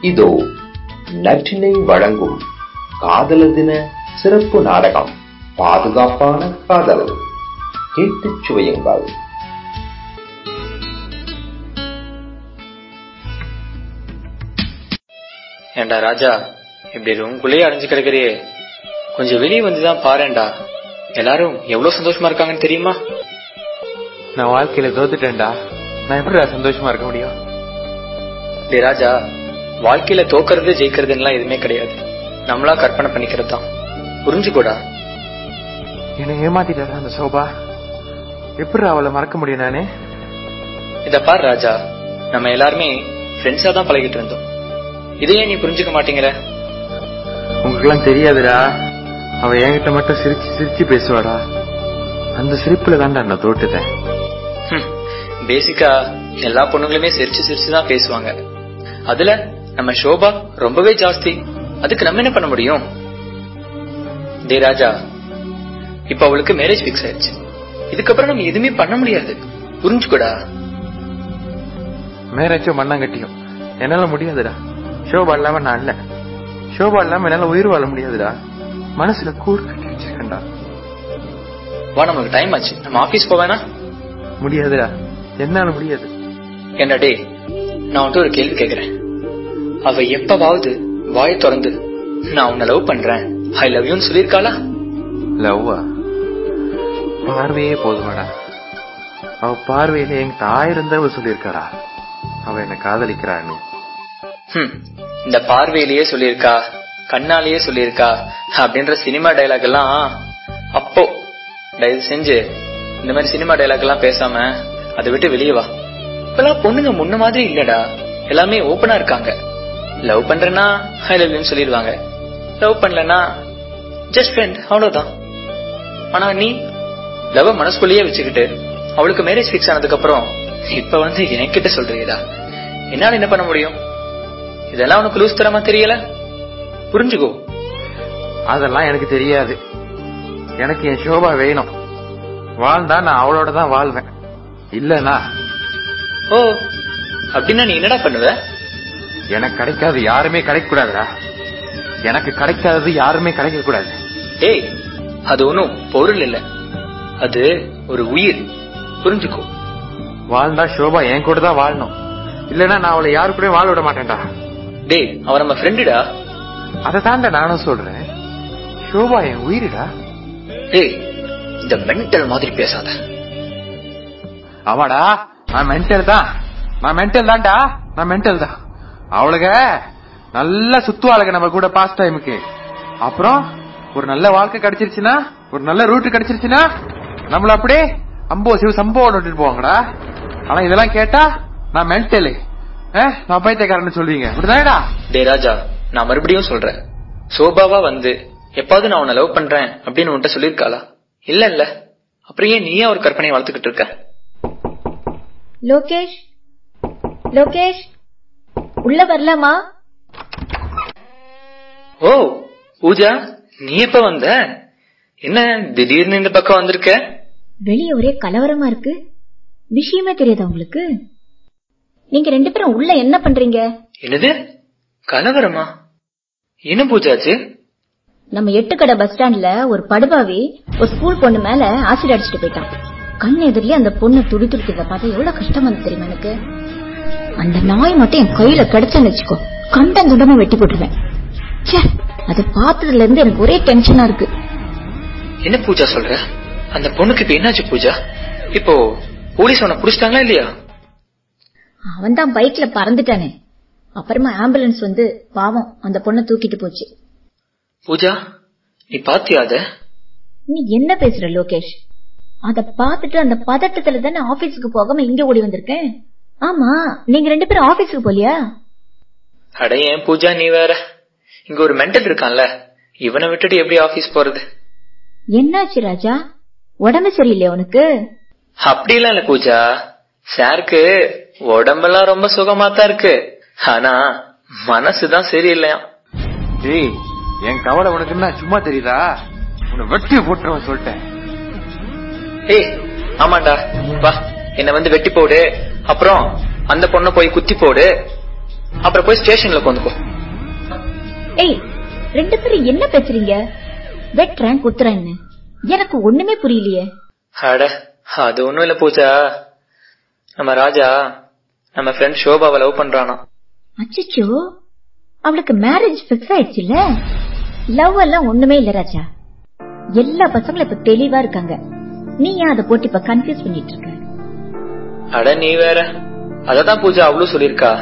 இதோ நற்றினை வழங்கும் காதலர் தின சிறப்பு நாடகம் பாதுகாப்பான காதல். கேட்டுச் சுவையுங்கள். ஏண்டா ராஜா இப்படி ரூம்குள்ளேயே அடைஞ்சு கிடக்குறியே. கொஞ்சம் வெளியே வந்துதான் பாருடா எல்லாரும் எவ்வளவு சந்தோஷமா இருக்காங்கன்னு தெரியுமா? நான் வாழ்க்கையில தோத்துட்டேன்டா. நான் எப்படிடா சந்தோஷமா இருக்க முடியும்? டேய் ராஜா வாழ்க்கையில தோக்கறது ஜெயிக்கிறதுலாம் எதுவுமே கிடையாது. நம்மளா கற்பனை பண்ணிக்கிறது தான் புரிஞ்சுக்கூடா. என்னை ஏமாத்திட்டாரா அந்த சோபா? எப்படி அவளை மறக்க முடியும் நானே? இத பாரு ராஜா. நம்ம எல்லாருமே ஃப்ரெண்ட்ஸா தான் பழகிட்டு இருந்தோம். இதையே நீ புரிஞ்சுக்க மாட்டேங்கிற உங்களுக்குலாம் தெரியாதுடா. அவ என்கிட்ட மட்டும் சிரிச்சு சிரிச்சு பேசுவாடா. அந்த சிரிப்புல தான்டா நான் தோட்டுட்டேன் பேசிக்கா எல்லா பொண்ணுங்களுமே சிரிச்சு சிரிச்சு தான் பேசுவாங்க. அதுல நம்ம ஷோபா ரொம்பவே ஜாஸ்தி. அதுக்கு நம்ம என்ன பண்ண முடியும்? டே ராஜா இப்ப அவளுக்கு மேரேஜ் பிக்ஸ் ஆயிடுச்சு. இதுக்கப்புறம் நம்ம எதுவுமே பண்ண முடியாது. புரிஞ்சுக்கூடா. மேரேஜோ மண்ணாங்கட்டியும். என்னால முடியாதுடா. ஷோபா இல்லாம நான் இல்ல. ஷோபா இல்லாம என்னால உயிர் வாழ முடியாதுடா. மனசுல கூறு கட்டி வச்சிருக்கேன்டா வா நமக்கு டைம் ஆச்சு. நம்ம ஆபீஸ் போவேனா முடியாதுடா. என்னால முடியாது. என்ன டே நான் உன்கிட்ட ஒரு கேள்வி கேக்குறேன். அவ எப்பவாவது வாயை திறந்து நான் உன்னை லவ் பண்றேன். ஐ லவ் யூன்னு சொல்லியிருக்காளா? லவ்வா பார்வையே போதுமாடா. அவ பார்வையில என்கிட்ட ஆயிரம் தடவை சொல்லியிருக்காடா அவ என்ன காதலிக்கிறான்னு இந்த பார்வையிலேயே சொல்லியிருக்கா கண்ணாலேயே சொல்லியிருக்கா அப்படின்ற சினிமா டைலாக் எல்லாம் அப்போ தயவு செஞ்சு இந்த மாதிரி சினிமா டைலாக் எல்லாம் பேசாம அதை விட்டு வெளியே வா. இப்பெல்லாம் பொண்ணுங்க முன்ன மாதிரி இல்லடா. எல்லாமே ஓப்பனா இருக்காங்க. லவ் பண்றேன்னா ஐ லவ் யூன்னு சொல்லிடுவாங்க. லவ் பண்ணலன்னா ஜஸ்ட் ஃப்ரெண்ட் அவ்வளவுதான். ஆனா நீ லவ் மனசுக்குள்ளேயே வச்சுக்கிட்டு அவளுக்கு மேரேஜ் ஃபிக்ஸ் ஆனதுக்கு அப்புறம் இப்ப வந்து என்கிட்ட சொல்றீடா என்னால என்ன பண்ண முடியும்? இதெல்லாம் உனக்கு லூஸ் தரமா தெரியல? புரிஞ்சுக்கோ. அதெல்லாம் எனக்கு தெரியாது. எனக்கு என் ஷோபா வேணும். வாழ்ந்தா நான் அவளோட தான் வாழ்வேன். இல்லனா. ஓ அப்படின்னா நீ என்னடா பண்ணுவ? எனக்கு கிடைக்காது யாருமே கிடைக்க கூடாதுடா எனக்கு கிடைக்காதது யாருமே கிடைக்க கூடாது ஏய் அது ஒண்ணும் பொருள் இல்ல. அது ஒரு உயிர். புரிஞ்சுக்கோ. வாழ்ந்தா ஷோபா என் கூட தான் வாழணும். இல்லனா நான் அவளை யாரு கூட வாழ விட மாட்டேன்டா. டேய் அவ நம்ம ஃப்ரெண்டுடா அதை தாண்டா நானும் சொல்றேன். ஷோபா என் உயிருடா. டேய் இந்த மென்டல் மாதிரி பேசாத. ஆமாடா நான் மென்டல் தான். நான் மென்டல் தான்டா. நான் மென்டல் தான். அவளுக நல்லா சுத்துவாளுங்க நம்ம கூட பாஸ் டைமுக்கு அப்புறம் ஒரு நல்ல வாழ்க்கை கிடைச்சிருச்சுன்னா ஒரு நல்ல ரூட் கிடைச்சிருச்சுன்னா நம்மள அப்படியே அம்போ சிவ சம்பவம் விட்டுட்டு போவாங்கடா. ஆனா இதெல்லாம் கேட்டா நான் மென்டலு நான் பைத்தியக்காரன்னு சொல்லுவீங்க. அப்படிதானடா? டேய் ராஜா நான் மறுபடியும் சொல்றேன். சோபாவா வந்து எப்பாவது நான் உன்னை லவ் பண்றேன் அப்படின்னு உன்கிட்ட சொல்லியிருக்காளா? இல்ல இல்ல. அப்புறம் ஏன் நீயே ஒரு கற்பனையை வளர்த்துக்கிட்டு இருக்க? லோகேஷ்? லோகேஷ்? உள்ள வரலாமா? ஓ பூஜா நீ எப்ப வந்த? என்ன திடீர்னு இந்த பக்கம் வந்திருக்க? வெளிய ஒரே கலவரமா இருக்கு. விஷயமே தெரியாதா உங்களுக்கு? நீங்க ரெண்டு பேரும் உள்ள என்ன பண்றீங்க? என்னது? கலவரமா? என்ன பூஜாச்சு நம்ம எட்டுக்கடை பஸ் ஸ்டாண்ட்ல ஒரு படுபாவி ஒரு ஸ்கூல் பொண்ணு மேல ஆசிட் அடிச்சுட்டு போயிட்டான். கண் எதிரிலே அந்த பொண்ணு துடி துடிக்கிறத பார்த்தா எவ்வளவு கஷ்டம் வந்து தெரியுமா எனக்கு? அந்த நாய் மட்டும் என் கையில கிடைச்சேன்னு வச்சுக்கோ. கண்டம் துண்டமா வெட்டி போட்டுருவேன். ச்சே அதை பார்த்ததுல இருந்து எனக்கு ஒரே டென்ஷனா இருக்கு. என்ன பூஜா சொல்ற? அந்த பொண்ணுக்கு இப்ப என்னாச்சு பூஜா? இப்போ போலீஸ் அவனை புடிச்சிட்டாங்களா இல்லையா? அவன் தான் பைக்ல பறந்துட்டானே. அப்புறமா ஆம்புலன்ஸ் வந்து பாவம் அந்த பொண்ணை தூக்கிட்டு போச்சு. பூஜா நீ பாத்தியா அத? நீ என்ன பேசுற லோகேஷ்? அத பாத்துட்டு அந்த பதட்டத்துல தானே ஆபீஸுக்கு போகாம இங்க ஓடி வந்திருக்கேன்? ஆமா நீங்க ரெண்டு பேரும் ஆபீஸுக்கு போலியா? அட ஏன் பூஜா நீ வேற? இங்க ஒரு மென்டல் இருக்கான்ல இவனை விட்டுட்டு எப்படி ஆபீஸ் போறது? என்னாச்சு ராஜா? உடம்பு சரியில்லையா உனக்கு? அப்படிலாம் இல்ல பூஜா. சாருக்கு உடம்பெல்லாம் ரொம்ப சுகமா தான் இருக்கு. ஆனா மனசுதான் சரியில்லையா? டேய் என் கவலை உனக்கு என்ன சும்மா தெரியுதா? உன்னை வெட்டி போட்டுருவன் சொல்லிட்டேன். ஏய் ஆமாண்டா. வா என்ன வந்து வெட்டி போடு. அப்புறம் அந்த பொண்ணை போய் குத்தி போடு. அப்புறம் போய் ஸ்டேஷன்ல உட்காந்துக்கோ. ஏய் ரெண்டு பேரும் என்ன பேசுறீங்க? வெட்டுறேன் குத்துறேன்னு எனக்கு ஒண்ணுமே புரியலையே. அட அது ஒண்ணும் இல்ல பூஜா. நம்ம ராஜா நம்ம ஃப்ரெண்ட் ஷோபாவை லவ் பண்றானா. அச்சச்சோ அவளுக்கு மேரேஜ் பிக்ஸ் ஆயிடுச்சுல்ல? லவ் எல்லாம் ஒண்ணுமே இல்ல ராஜா. எல்லா பசங்களும் இப்ப தெளிவா இருக்காங்க. நீ ஏன் அதை போட்டு இப்ப கன்ஃபியூஸ் பண்ணிட்டு இருக்க? அட நீ வேற. அததான் பூஜா அவ்வளவு சொல்லிருக்கா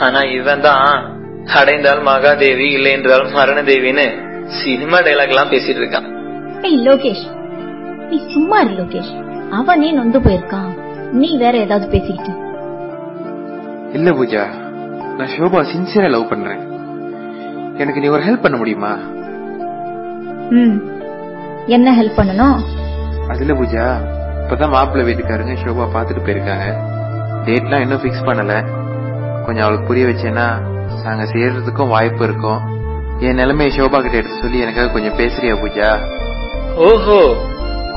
ஆனா இவன் தான் அடைந்தால் மகாதேவி இல்லை என்றால் மரணதேவின்னு சினிமா டைலாக் எல்லாம் பேசிட்டு இருக்கான். ஏய் லோகேஷ். நீ சும்மா இரு லோகேஷ். அவனே நொந்து போயிருக்கான்? நீ வேற ஏதாவது பேசிக்கிட்டு. இல்ல பூஜா நான் ஷோபா சின்சியரா லவ் பண்றேன். எனக்கு நீ ஒரு ஹெல்ப் பண்ண முடியுமா? ம். என்ன ஹெல்ப் பண்ணணும்? அதுல பூஜா இப்பதான் மாப்பிள்ளை வீட்டுக்காரங்க ஷோபா பாத்துட்டு போயிருக்காங்க. டேட்லாம் இன்னும் ஃபிக்ஸ் பண்ணல. கொஞ்சம் அவளுக்கு புரிய வச்சேன்னா நாங்க சேர்றதுக்கும் வாய்ப்பு இருக்கும். என் நிலைமையை ஷோபா கிட்ட எடுத்து சொல்லி எனக்காக கொஞ்சம் பேசுறியா பூஜா? ஓஹோ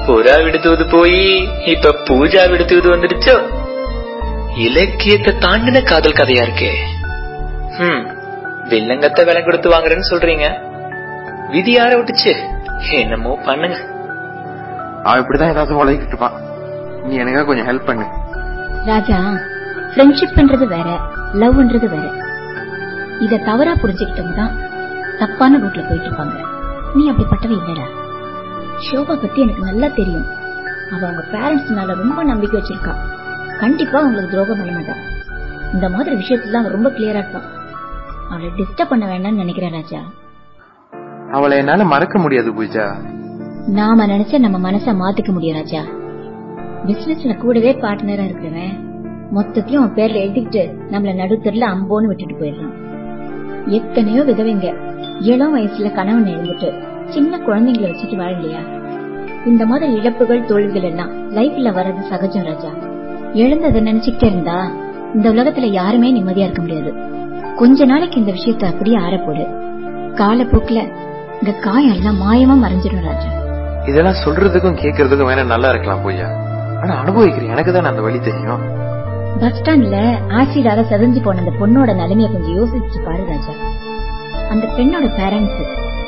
புறா விடுத்துவது போய் இப்ப பூஜா விடுத்துவது வந்துடுச்சோ? இலக்கியத்தை தாண்டின காதல் கதையா இருக்கே. ஹம் வில்லங்கத்தை விலை கொடுத்து வாங்குறேன்னு சொல்றீங்க. விதி யார விட்டுச்சு? என்னமோ பண்ணுங்க. அவன் இப்படிதான் ஏதாவது இருப்பான். நீ எனக்காக கொஞ்சம் ஹெல்ப் பண்ணு. ராஜா ஃப்ரெண்ட்ஷிப்ன்றது வேற லவ்ன்றது வேற. இத தவறா புரிஞ்சுக்கிட்டவங்க தான் தப்பான ரூட்ல போயிட்டு இருப்பாங்க. நீ அப்படிப்பட்டவ இல்லடா. ஷோபா பத்தி எனக்கு நல்லா தெரியும். அவ அவங்க பேரண்ட்ஸ் மேல ரொம்ப நம்பிக்கை வச்சிருக்கா. கண்டிப்பா அவங்களுக்கு துரோகம் பண்ண மாட்டா. இந்த மாதிரி விஷயத்துல அவன் ரொம்ப கிளியரா இருப்பான் அவளை டிஸ்டர்ப் பண்ண வேண்டாம்னு நினைக்கிறேன் ராஜா. அவளை என்னால மறக்க முடியாது பூஜா. நாம நினைச்சா நம்ம மனச மாத்திக்க முடியும் ராஜா. பிசினஸ்ல கூடவே பார்ட்னரா இருக்கிறவன் மொத்தத்தையும் அவன் பேர்ல எழுதிக்கிட்டு நம்மள நடுத்தர்ல அம்போன்னு விட்டுட்டு போயிடலாம் எத்தனையோ விதவைங்க இளம் வயசுல கணவன் எழுந்துட்டு சின்ன குழந்தைங்களை வச்சுட்டு வாழலையா இந்த மாதிரி இழப்புகள் தோல்விகள் எல்லாம் லைஃப்ல வர்றது சகஜம் ராஜா. எழுந்ததை நினைச்சுக்கிட்டே இருந்தா இந்த உலகத்துல யாருமே நிம்மதியா இருக்க முடியாது. கொஞ்ச நாளைக்கு இந்த விஷயத்த அப்படியே ஆறப்போடு. காலப்போக்குல இந்த காயம் எல்லாம் மாயமா மறைஞ்சிடும் ராஜா. இதெல்லாம் சொல்றதுக்கும் கேக்குறதுக்கும் வேணா நல்லா இருக்கலாம் பூஜா. ஆனா அனுபவிக்கிற எனக்கு தான் அந்த வழி தெரியும். பஸ் ஸ்டாண்ட்ல ஆசிடால செதஞ்சு போன அந்த பொண்ணோட நிலைமைய கொஞ்சம் யோசிச்சு பாரு ராஜா. அந்த பெண்ணோட பேரண்ட்ஸ்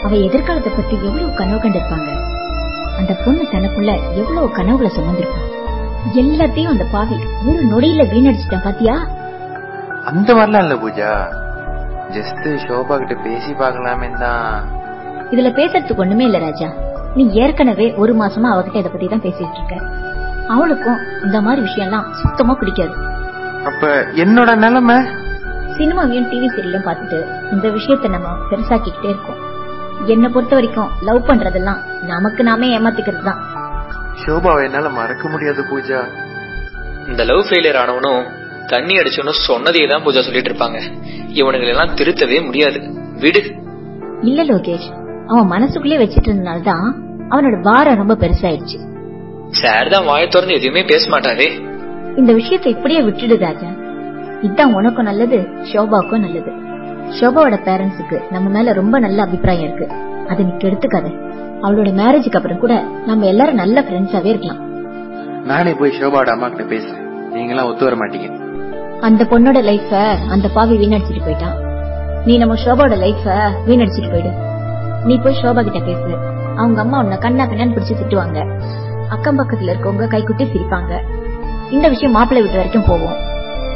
அவ எதிர்காலத்தை பத்தி எவ்வளவு கனவு கண்டிருப்பாங்க? அந்த பொண்ணு தனக்குள்ள எவ்வளவு கனவுகளை சுமந்திருப்பான் எல்லாத்தையும் அந்த பாவி ஒரு நொடியில வீணடிச்சிட்டான் பாத்தியா? அந்த மாதிரிலாம் இல்ல பூஜா. ஜஸ்ட் ஷோபா கிட்ட பேசி பார்க்கலாமே தான். இதுல பேசுறதுக்கு ஒண்ணுமே இல்ல ராஜா. நீ ஏற்கனவே ஒரு மாசமா அவகிட்ட இத பத்தி தான் பேசிட்டு இருக்க அவளுக்கும் இந்த மாதிரி விஷயம்லாம் சுத்தமா பிடிக்காது. அப்ப என்னோட நிலைமை? சினிமாவையும் டிவி சீரியலும் பார்த்துட்டு இந்த விஷயத்த நம்ம பெருசாக்கிக்கிட்டே இருக்கோம். என்னை பொறுத்த வரைக்கும் லவ் பண்றதெல்லாம் நமக்கு நாமே ஏமாத்திக்கிறது தான் ஷோபாவை என்னால மறக்க முடியாது பூஜா. இந்த லவ் ஃபெயிலியர் ஆனவனும் தண்ணி அடிச்சவனும் சொன்னதையே தான் பூஜா சொல்லிட்டு இருப்பாங்க. இவனுங்களை எல்லாம் திருத்தவே முடியாது. விடு. இல்ல லோகேஷ் அவன் மனசுக்குள்ளே வச்சிட்டு இருந்தனால்தான் அவனோட பாரம் ரொம்ப பெருசாயிடுச்சு. சார் தான் வாயை திறந்து எதுவுமே பேச மாட்டாரே. இந்த விஷயத்தை இப்படியே விட்டுடு ராஜா. இதான் உனக்கும் நல்லது ஷோபாவுக்கும் நல்லது. ஷோபாவோட பேரண்ட்ஸுக்கு நம்ம மேல ரொம்ப நல்ல அபிப்பிராயம் இருக்கு. அதை நீ கெடுத்துக்காத. அவளோட மேரேஜுக்கு அப்புறம் கூட நம்ம எல்லாரும் நல்ல ஃப்ரெண்ட்ஸாவே இருக்கலாம். நானே போய் ஷோபாவோட அம்மா கிட்ட பேசுறேன். நீங்களாம் ஒத்து வர மாட்டீங்க. அந்த பொண்ணோட லைஃப அந்த பாவி வீணடிச்சிட்டு போயிட்டான். நீ நம்ம ஷோபாவோட லைஃப வீணடிச்சிட்டு போயிடு. நீ போய் ஷோபா கிட்ட பேசு. அவங்க அம்மா உன்னை கண்ணா கண்ணான்னு பிடிச்சு திட்டுவாங்க. அக்கம் பக்கத்துல இருக்கவங்க கைக்குட்டி சிரிப்பாங்க. இந்த விஷயம் மாப்பிள்ளை வீட்டு வரைக்கும் போவோம்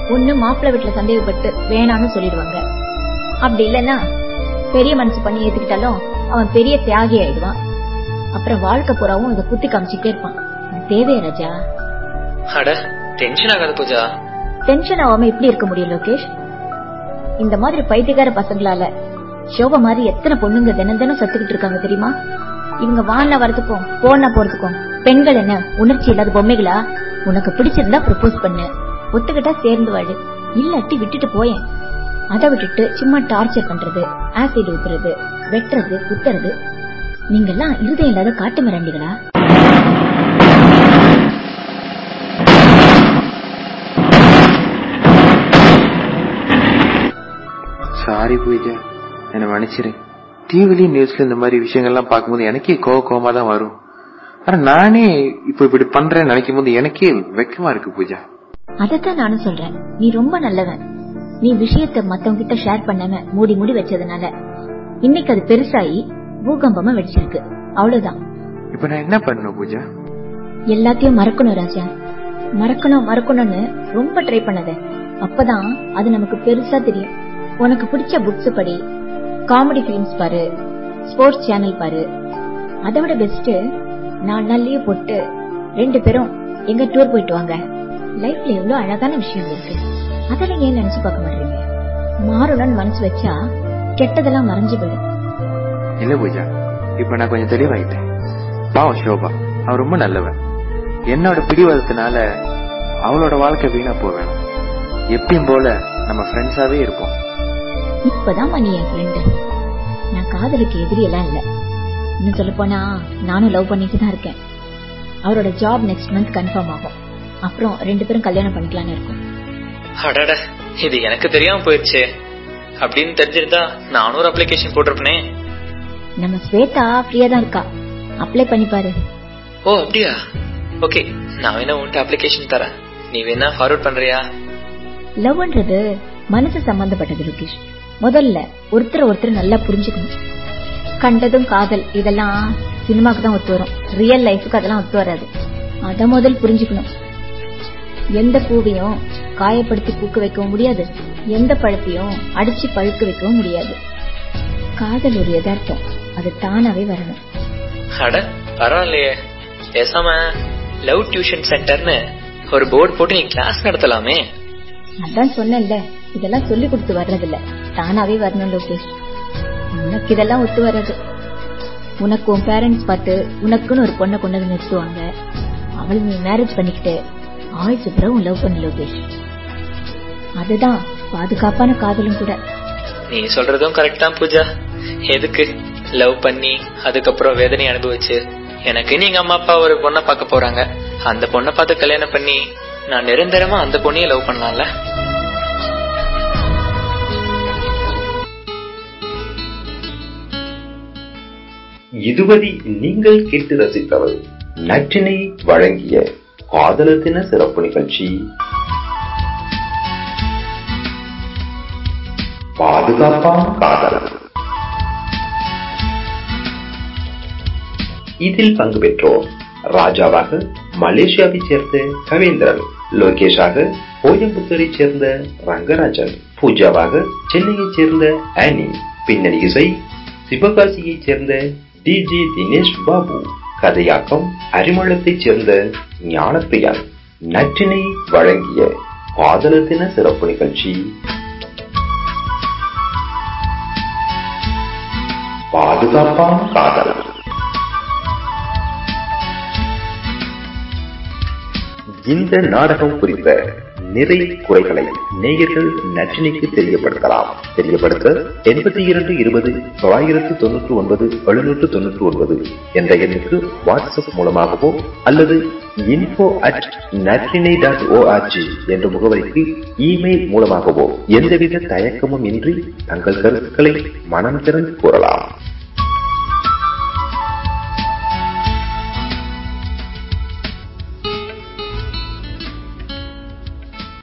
ஒண்ணு மாப்பிள்ளை வீட்டுல சந்தேகப்பட்டு வேணாம்னு சொல்லிடுவாங்க. அப்படி இல்லைன்னா பெரிய மனசு பண்ணி ஏத்துக்கிட்டாலும் அவன் பெரிய தியாகி ஆயிடுவான். அப்புறம் வாழ்க்கை பூராவும் இதை குத்தி காமிச்சிட்டே இருப்பான். தேவையா ராஜா? அட டென்ஷன் ஆகாத பூஜா. டென்ஷன் ஆகாம எப்படி இருக்க முடியும் லோகேஷ்? இந்த மாதிரி பைத்தியக்கார பசங்களால ஷோபா மாதிரி எத்தனை பொண்ணுங்க தினம் தினம் சத்துக்கிட்டு இருக்காங்க தெரியுமா? இவங்க வான வரதுக்கும் போன போறதுக்கும் பெண்கள் என்ன உணர்ச்சி இல்லாத பொம்மைகளா? உனக்கு பிடிச்சிருந்தா ப்ரப்போஸ் பண்ணு. ஒத்துக்கிட்டா சேர்ந்து வாழு. இல்லாட்டி விட்டுட்டு போயேன். அதை விட்டுட்டு சும்மா டார்ச்சர் பண்றது ஆசிட் ஊத்துறது வெட்டுறது குத்துறது. நீங்கெல்லாம் இருதயம் இல்லாத காட்டு மிராண்டிகளா? சாரி பூஜா. என்ன மன்னிச்சிரு. டிவிலயும் நியூஸ்ல இந்த மாதிரி விஷயங்கள்லாம் பார்க்கும்போது எனக்கே கோவ கோவமா தான் வரும். ஆனா நானே இப்ப இப்படி பண்றேன்னு நினைக்கும் போது எனக்கே வெக்கமா இருக்கு பூஜா. அதைத்தான் நானும் சொல்றேன். நீ ரொம்ப நல்லவன். நீ விஷயத்த மத்தவங்க கிட்ட ஷேர் பண்ணாம மூடி மூடி வச்சதுனால. இன்னைக்கு அது பெருசாயி பூகம்பமா வெடிச்சிருக்கு. அவ்வளவுதான். இப்ப நான் என்ன பண்ணணும் பூஜா? எல்லாத்தையும் மறக்கணும் ராஜா. மறக்கணும் மறக்கணும்னு ரொம்ப ட்ரை பண்ணத. அப்பதான் அது நமக்கு பெருசா தெரியும். உனக்கு பிடிச்ச புக்ஸ் படி காமெடி ஃபிலிம்ஸ் பாரு ஸ்போர்ட்ஸ் சேனல் பாரு. அதை விட பெஸ்ட் நான் நல்லையே போட்டு ரெண்டு பேரும் எங்க டூர் போயிட்டு வாங்க. லைஃப்ல எவ்வளவு அழகான விஷயம் இருக்கு. அதெல்லாம் ஏன் நினைச்சு பார்க்க மாட்டீங்க? மாறணும்னு மனசு வச்சா கெட்டதெல்லாம் மறைஞ்சு போயிடும். இல்ல பூஜா? இப்ப நான் கொஞ்சம் தெளிவாயிட்டேன். பாவம் ஷோபா. அவன் ரொம்ப நல்லவன். என்னோட பிடிவாதத்தினால அவளோட வாழ்க்கை வீணா போவேன் எப்பயும் போல நம்ம ஃப்ரெண்ட்ஸாவே இருப்போம். இப்பதான் மணி என் ஃப்ரெண்டு நான் காதலுக்கு எதிரி எல்லாம் இல்ல. இன்னும் சொல்ல போனா நானும் லவ் பண்ணிட்டு தான் இருக்கேன். அவரோட ஜாப் நெக்ஸ்ட் மந்த் கன்ஃபார்ம் ஆகும். அப்புறம் ரெண்டு பேரும் கல்யாணம் பண்ணிக்கலாம்னு இருக்கோம். அடட இது எனக்கு தெரியாம போயிருச்சு. அப்படின்னு தெரிஞ்சிருந்தா நானும் ஒரு அப்ளிகேஷன் போட்டிருப்பனே. நம்ம ஸ்வேதா ஃப்ரீயா தான் இருக்கா? அப்ளை பண்ணி பாரு. ஓ அப்படியா? ஓகே நான் வேணா உன்கிட்ட அப்ளிகேஷன் தரேன். நீ வேணா ஃபார்வர்ட் பண்றியா? லவ்ன்றது மனசு சம்பந்தப்பட்டது ருகேஷ். முதல்ல ஒருத்தர் ஒருத்தர் நல்லா புரிஞ்சுக்கணும். கண்டதும் காதல் இதெல்லாம் சினிமாக்கு தான் ஒத்து வரும். ரியல் லைஃபுக்கு அதெல்லாம் ஒத்து வராது. அத முதல் புரிஞ்சுக்கணும். எந்த பூவையும் காயப்படுத்தி பூக்க வைக்கவும் முடியாது. எந்த பழத்தையும் அடிச்சு பழுக்க வைக்கவும் முடியாது. காதல் ஒரு யதார்த்தம். அது தானாவே வரணும். அட பரவாயில்லையே. பேசாம லவ் டியூஷன் சென்டர்னு ஒரு போர்டு போட்டு நீ கிளாஸ் நடத்தலாமே. அதான் சொன்னேன்ல. இதெல்லாம் சொல்லி கொடுத்து வர்றதில்ல. தானாவே வரணும் லோகேஷ். உனக்கு இதெல்லாம் ஒத்து வர்றது. உனக்கு உன் பேரண்ட்ஸ் பார்த்து உனக்குன்னு ஒரு பொண்ணை கொண்டு வந்து நிறுத்துவாங்க. அவள் நீ மேரேஜ் பண்ணிக்கிட்டு ஆயுசு பிறகு லவ் பண்ணு லோகேஷ். அதுதான் பாதுகாப்பான காதலும் கூட. நீ சொல்றதும் கரெக்ட் தான் பூஜா. எதுக்கு லவ் பண்ணி அதுக்கப்புறம் வேதனை அனுபவிச்சு? எனக்கு நீங்க அம்மா அப்பா ஒரு பொண்ணை பார்க்க போறாங்க. அந்த பொண்ணை பார்த்து கல்யாணம் பண்ணி நான் நிரந்தரமா அந்த பொண்ணையே லவ் பண்ணலாம்ல? இதுவரை நீங்கள் கேட்டு ரசித்தவர் நற்றினை வழங்கிய காதலர் தின சிறப்பு நிகழ்ச்சி. பாதுகாப்பான காதலர் இதில் பங்கு பெற்றோர் ராஜாவாக மலேசியாவை சேர்ந்த கவேந்திரன் லோகேஷாக கோயம்புத்தூரை சேர்ந்த ரங்கராஜன் பூஜாவாக சென்னையைச் சேர்ந்த ஆனி பின்னணி இசை சிவகாசியைச் சேர்ந்த டி தினேஷ் பாபு கதையாக்கம் அரிமளத்தைச் சேர்ந்த ஞானத்தையால் நற்றினை வழங்கிய காதலர் தின சிறப்பு நிகழ்ச்சி. பாதுகாப்பான காதல். இந்த நாடகம் குறித்த நிறை குறைகளை நேயர்கள் நச்சினைக்கு தெரியப்படுத்தலாம். தெரியப்படுத்த எண்பத்தி இரண்டு இருபது தொள்ளாயிரத்து தொன்னூற்று ஒன்பது எழுநூற்று தொன்னூற்று ஒன்பது என்ற எண்ணுக்கு வாட்ஸ்அப் மூலமாகவோ அல்லது info at Natrinai dot O R G என்ற முகவரிக்கு இமெயில் மூலமாகவோ எந்தவித தயக்கமும் இன்றி தங்கள் கருத்துக்களை மனம் திறந்து கூறலாம்.